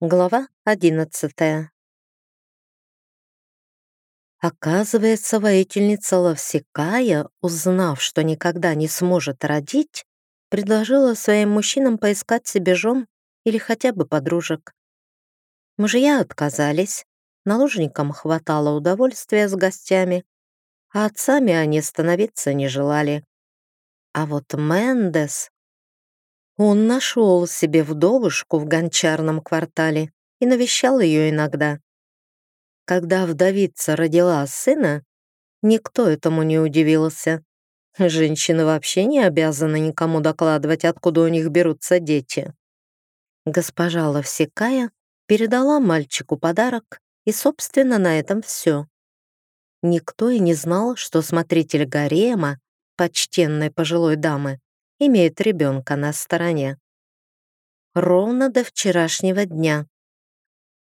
Глава одиннадцатая. Оказывается, воительница Ловсекая, узнав, что никогда не сможет родить, предложила своим мужчинам поискать себе жен или хотя бы подружек. Мужья отказались, наложникам хватало удовольствия с гостями, а отцами они становиться не желали. А вот Мендес он нашел себе вдовушку в гончарном квартале и навещал ее иногда. Когда вдовица родила сына, никто этому не удивился. Женщины вообще не обязаны никому докладывать, откуда у них берутся дети. Госпожа Ловсекая передала мальчику подарок, и, собственно, на этом все. Никто и не знал, что смотритель гарема, почтенной пожилой дамы, имеет ребенка на стороне. Ровно до вчерашнего дня.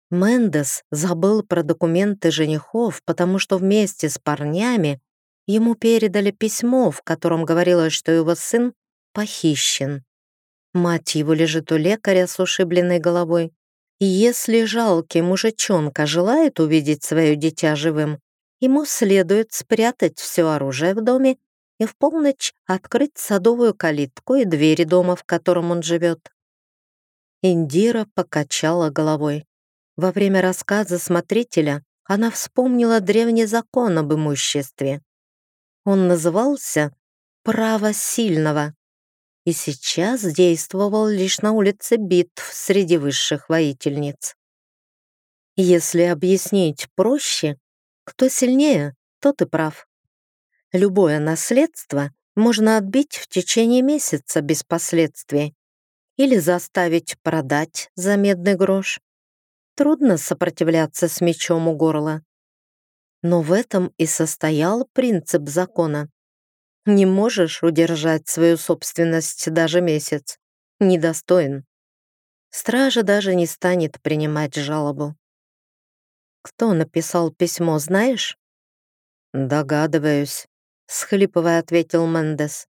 Мендес забыл про документы женихов, потому что вместе с парнями ему передали письмо, в котором говорилось, что его сын похищен. Мать его лежит у лекаря с ушибленной головой. И если жалкий мужичонка желает увидеть свое дитя живым, ему следует спрятать все оружие в доме и в полночь открыть садовую калитку и двери дома, в котором он живет. Индира покачала головой. Во время рассказа смотрителя она вспомнила древний закон об имуществе. Он назывался «право сильного» и сейчас действовал лишь на улице битв среди высших воительниц. Если объяснить проще, кто сильнее, тот и прав. Любое наследство можно отбить в течение месяца без последствий или заставить продать за медный грош. Трудно сопротивляться с мечом у горла. Но в этом и состоял принцип закона. Не можешь удержать свою собственность даже месяц. Недостоин. Стража даже не станет принимать жалобу. Кто написал письмо, знаешь? Догадываюсь схлипывая ответил Мендес.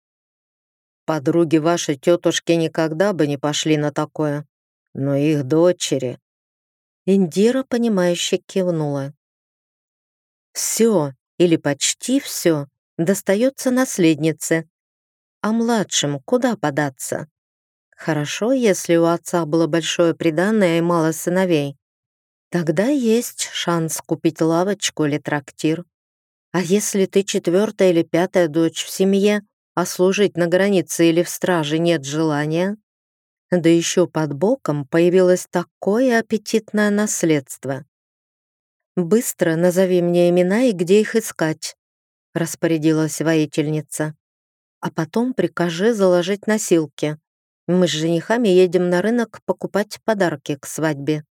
Подруги вашей тетушки никогда бы не пошли на такое, но их дочери. Индира, понимающе кивнула. Все, или почти все, достается наследнице. А младшим куда податься? Хорошо, если у отца было большое приданное и мало сыновей. Тогда есть шанс купить лавочку или трактир. А если ты четвертая или пятая дочь в семье, а служить на границе или в страже нет желания? Да еще под боком появилось такое аппетитное наследство. «Быстро назови мне имена и где их искать», — распорядилась воительница. «А потом прикажи заложить носилки. Мы с женихами едем на рынок покупать подарки к свадьбе».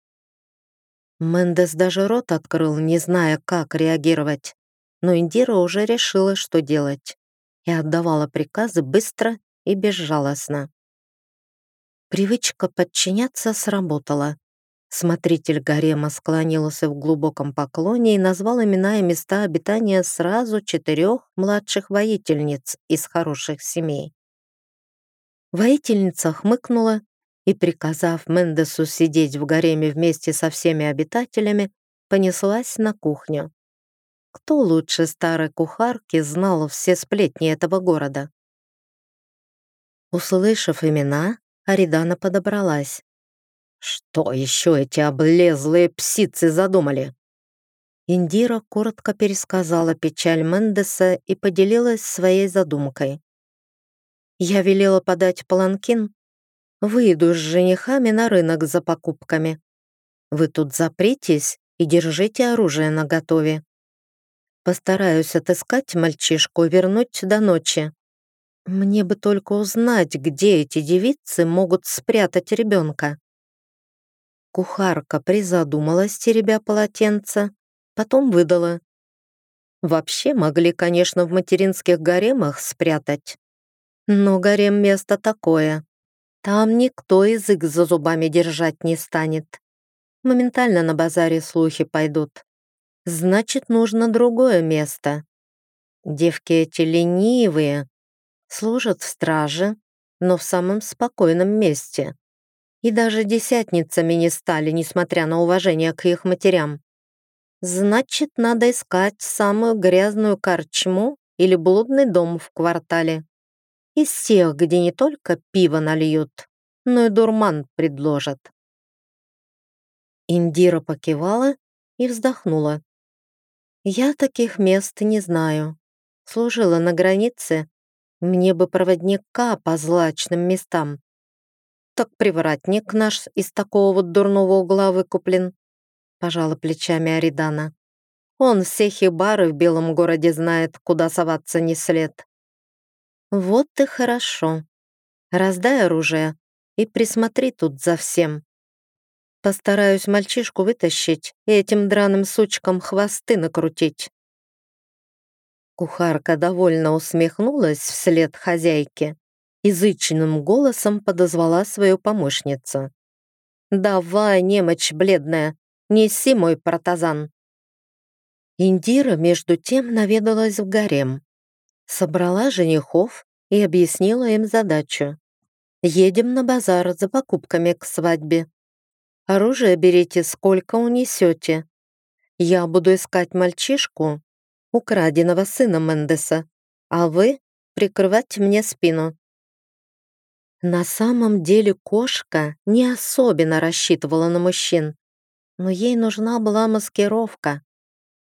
Мендес даже рот открыл, не зная, как реагировать но Индира уже решила, что делать, и отдавала приказы быстро и безжалостно. Привычка подчиняться сработала. Смотритель гарема склонился в глубоком поклоне и назвал имена и места обитания сразу четырех младших воительниц из хороших семей. Воительница хмыкнула и, приказав Мендесу сидеть в гареме вместе со всеми обитателями, понеслась на кухню. Кто лучше старой кухарки знал все сплетни этого города? Услышав имена, Аридана подобралась. «Что еще эти облезлые псицы задумали?» Индира коротко пересказала печаль Мендеса и поделилась своей задумкой. «Я велела подать паланкин. Выйду с женихами на рынок за покупками. Вы тут запритесь и держите оружие наготове. Постараюсь отыскать мальчишку и вернуть до ночи. Мне бы только узнать, где эти девицы могут спрятать ребенка. Кухарка призадумалась, теребя полотенце, потом выдала. Вообще могли, конечно, в материнских гаремах спрятать. Но гарем место такое. Там никто язык за зубами держать не станет. Моментально на базаре слухи пойдут. Значит, нужно другое место. Девки эти ленивые, служат в страже, но в самом спокойном месте. и даже десятницами не стали, несмотря на уважение к их матерям. Значит, надо искать самую грязную корчму или блудный дом в квартале. Из тех, где не только пиво нальют, но и дурман предложат. Индира покивала и вздохнула. «Я таких мест не знаю. Служила на границе. Мне бы проводника по злачным местам. Так привратник наш из такого вот дурного угла выкуплен», пожала плечами Аридана. «Он все хибары в белом городе знает, куда соваться не след». «Вот и хорошо. Раздай оружие и присмотри тут за всем. Постараюсь мальчишку вытащить и этим драным сучкам хвосты накрутить». Кухарка довольно усмехнулась вслед хозяйке и зычным голосом подозвала свою помощницу. «Давай, немочь бледная, неси мой протазан». Индира, между тем, наведалась в гарем. Собрала женихов и объяснила им задачу. «Едем на базар за покупками к свадьбе. Оружие берите, сколько унесете. Я буду искать мальчишку, украденного сына Мендеса, а вы прикрывать мне спину». На самом деле кошка не особенно рассчитывала на мужчин, но ей нужна была маскировка.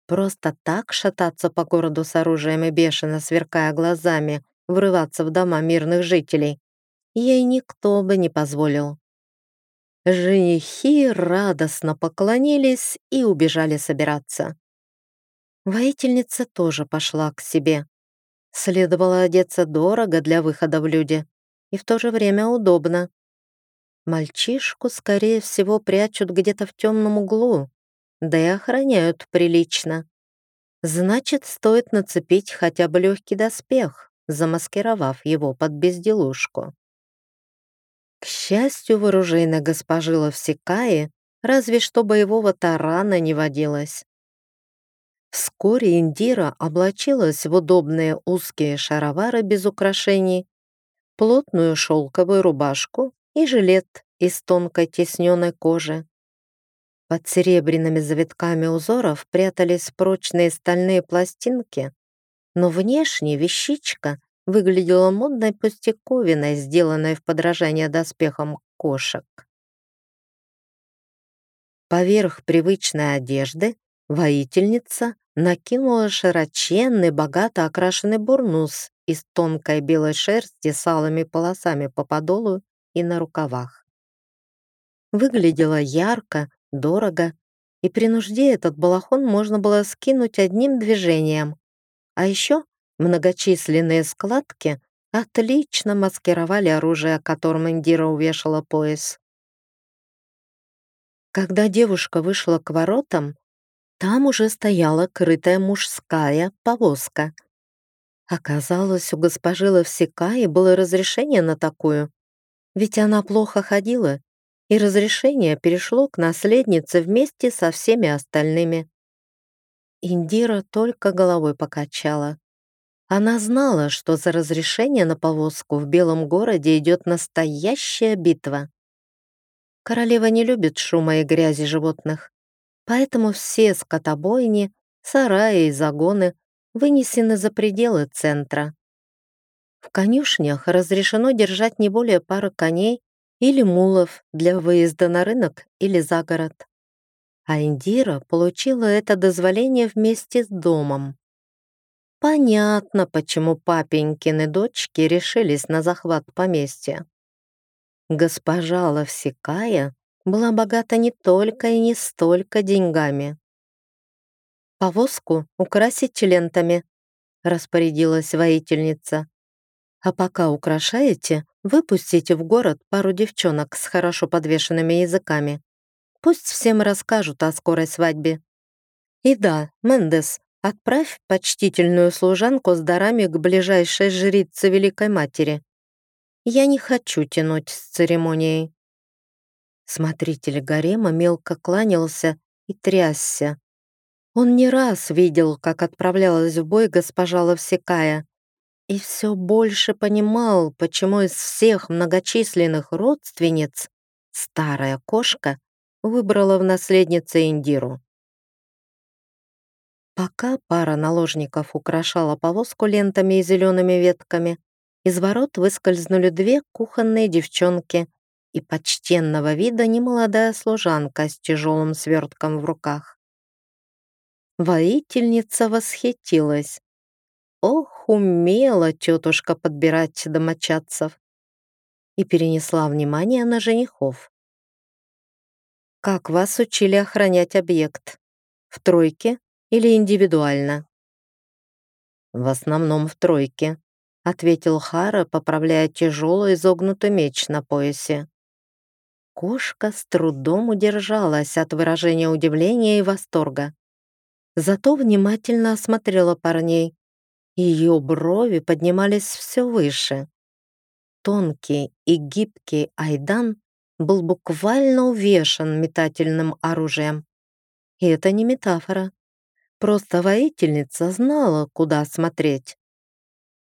Просто так шататься по городу с оружием и бешено сверкая глазами, врываться в дома мирных жителей, ей никто бы не позволил. Женихи радостно поклонились и убежали собираться. Воительница тоже пошла к себе. Следовало одеться дорого для выхода в люди и в то же время удобно. Мальчишку, скорее всего, прячут где-то в темном углу, да и охраняют прилично. Значит, стоит нацепить хотя бы легкий доспех, замаскировав его под безделушку. К счастью, в оружейной госпожи Ловсекаи разве что боевого тарана не водилось. Вскоре Индира облачилась в удобные узкие шаровары без украшений, плотную шелковую рубашку и жилет из тонкой тесненной кожи. Под серебряными завитками узоров прятались прочные стальные пластинки, но внешне вещичка выглядела модной пустяковиной, сделанной в подражание доспехам кошек. Поверх привычной одежды воительница накинула широченный, богато окрашенный бурнус из тонкой белой шерсти с алыми полосами по подолу и на рукавах. Выглядела ярко, дорого, и при нужде этот балахон можно было скинуть одним движением. А еще Многочисленные складки отлично маскировали оружие, которым Индира увешала пояс. Когда девушка вышла к воротам, там уже стояла крытая мужская повозка. Оказалось, у госпожи Лавсекаи было разрешение на такую, ведь она плохо ходила, и разрешение перешло к наследнице вместе со всеми остальными. Индира только головой покачала. Она знала, что за разрешение на повозку в Белом городе идет настоящая битва. Королева не любит шума и грязи животных, поэтому все скотобойни, сараи и загоны вынесены за пределы центра. В конюшнях разрешено держать не более пары коней или мулов для выезда на рынок или за город. А Индира получила это дозволение вместе с домом. Понятно, почему папенькины дочки решились на захват поместья. Госпожа Ловсекая была богата не только и не столько деньгами. «Повозку украсить лентами», — распорядилась воительница. «А пока украшаете, выпустите в город пару девчонок с хорошо подвешенными языками. Пусть всем расскажут о скорой свадьбе. И да, Мендес, Отправь почтительную служанку с дарами к ближайшей жрице Великой Матери. Я не хочу тянуть с церемонией». Смотритель гарема мелко кланялся и трясся. Он не раз видел, как отправлялась в бой госпожа Ловсекая, и все больше понимал, почему из всех многочисленных родственниц старая кошка выбрала в наследнице Индиру. Пока пара наложников украшала повозку лентами и зелеными ветками, из ворот выскользнули две кухонные девчонки и почтенного вида немолодая служанка с тяжелым свертком в руках. Воительница восхитилась. Ох, умела тетушка подбирать домочадцев. И перенесла внимание на женихов. «Как вас учили охранять объект? В тройке или индивидуально?» «В основном в тройке», — ответил Хара, поправляя тяжелый изогнутый меч на поясе. Кошка с трудом удержалась от выражения удивления и восторга. Зато внимательно осмотрела парней. Ее брови поднимались все выше. Тонкий и гибкий Айдан был буквально увешан метательным оружием. И это не метафора. Просто воительница знала, куда смотреть.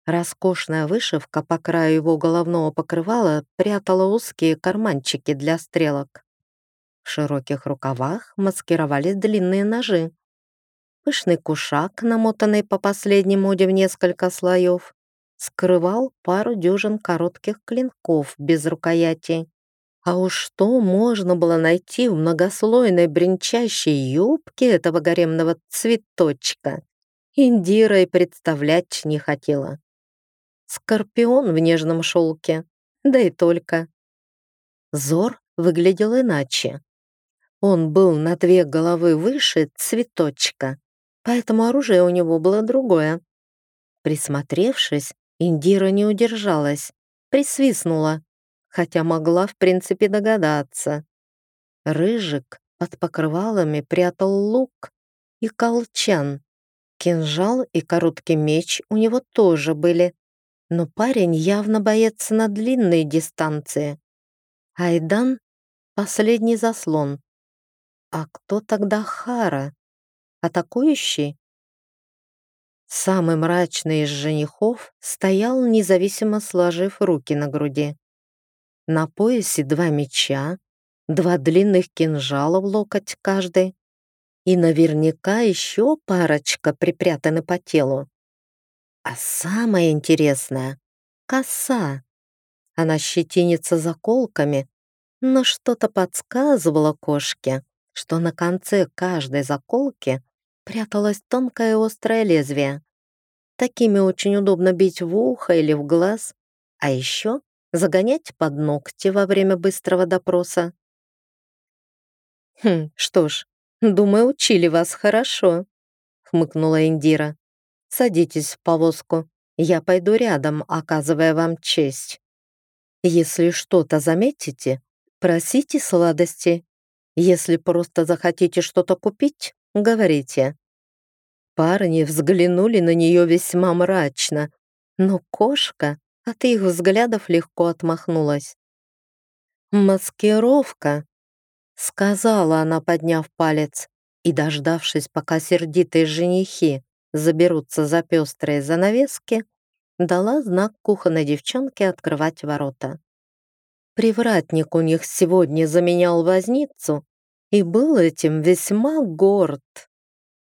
Роскошная вышивка по краю его головного покрывала прятала узкие карманчики для стрелок. В широких рукавах маскировались длинные ножи. Пышный кушак, намотанный по последней моде в несколько слоев, скрывал пару дюжин коротких клинков без рукояти. А уж что можно было найти в многослойной бренчащей юбке этого гаремного цветочка, Индира и представлять не хотела. Скорпион в нежном шелке, да и только. Зор выглядел иначе. Он был на две головы выше цветочка, поэтому оружие у него было другое. Присмотревшись, Индира не удержалась, присвистнула хотя могла в принципе догадаться. Рыжик под покрывалами прятал лук и колчан. Кинжал и короткий меч у него тоже были, но парень явно боец на длинные дистанции. Айдан — последний заслон. А кто тогда Хара? Атакующий? Самый мрачный из женихов стоял, независимо сложив руки на груди. На поясе два меча, два длинных кинжала в локоть каждый и наверняка еще парочка припрятаны по телу. А самое интересное — коса. Она щетинится заколками, но что-то подсказывало кошке, что на конце каждой заколки пряталось тонкое острое лезвие. Такими очень удобно бить в ухо или в глаз, а еще загонять под ногти во время быстрого допроса. «Хм, что ж, думаю, учили вас хорошо», — хмыкнула Индира. «Садитесь в повозку, я пойду рядом, оказывая вам честь. Если что-то заметите, просите сладости. Если просто захотите что-то купить, говорите». Парни взглянули на нее весьма мрачно, но кошка от их взглядов легко отмахнулась. «Маскировка», — сказала она, подняв палец, и, дождавшись, пока сердитые женихи заберутся за пестрые занавески, дала знак кухонной девчонке открывать ворота. Привратник у них сегодня заменял возницу и был этим весьма горд.